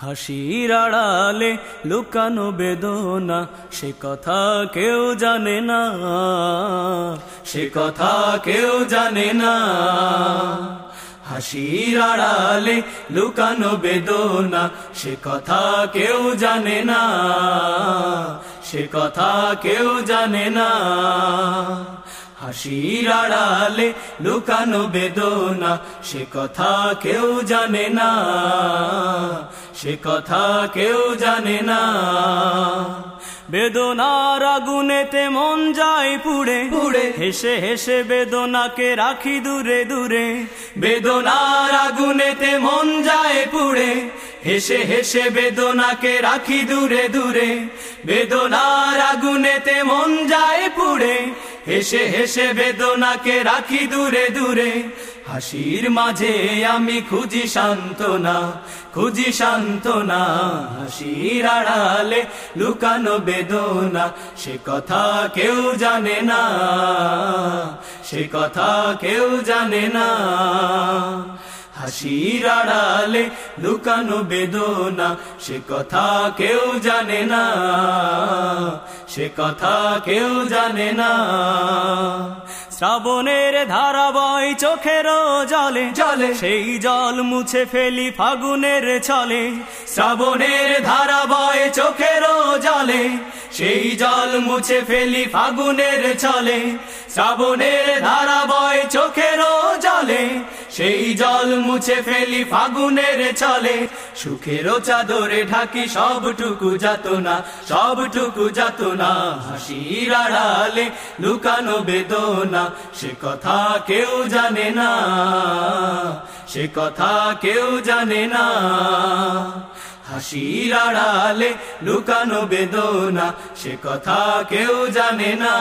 হাসির আড়ালে লুকানো বেদনা, সে কথা কেউ জানে না। সে কথা কেউ জানে না। হাসির আড়ালে লুকানো বেদনা, সে কথা কেউ জানে না। সে কথা কেউ জানে না। হাসির আড়ালে লুকানো বেদনা, সে কথা কেউ জানে না। সে কথা কেউ জানে না। বেদনার আগুনেতে মন যায় পুড়ে। পুড়ে। হেসে হেসে বেদনাকে রাখি দূরে দূরে। বেদনার আগুনেতে মন যায় পুড়ে। হেসে হেসে বেদনাকে রাখি দূরে দূরে। বেদনার আগুনেতে মন যায় পুড়ে। হেসে হেসে বেদনাকে রাখি দূরে দূরে। হাসির মাঝে আমি খুঁজি সান্ত্বনা খুঁজি সান্ত্বনা। হাসির আড়ালে লুকানো বেদনা, সে কথা কেউ জানে না, সে কথা কেউ জানে না। হাসির আড়ালে লুকানো বেদনা সে কথা কেউ জানে না সে কথা কেউ জানে না। শ্রাবণের ধারা বয় চোখের জলে জলে। সেই জল মুছে ফেলি ফাগুনের চলে শ্রাবণের ধারা বয় চোখের জলে সেই জল মুছে ফেলি ফাগুনের চলে শ্রাবণের ধারা বয় চোখের জলে সেই জল মুছে ফেলি ফাগুনের চলে সুখেরও চাদরে ঢাকি সবটুকু যাত না সবটুকু যাত না হাসির আড়ালে লুকানো বেদনা, সে কথা কেউ জানে না, সে কথা কেউ জানে না। হাসির আড়ালে লুকানো বেদনা, সে কথা কেউ জানে না।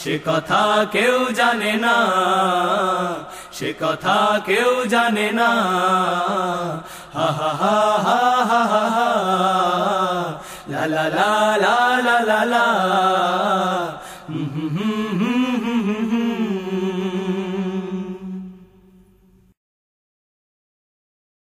সে কথা কেউ জানে না, সে কথা কেউ জানে না। হা হা হা হা হা হা লা লা লা লা লা লা হুম হুম হুম।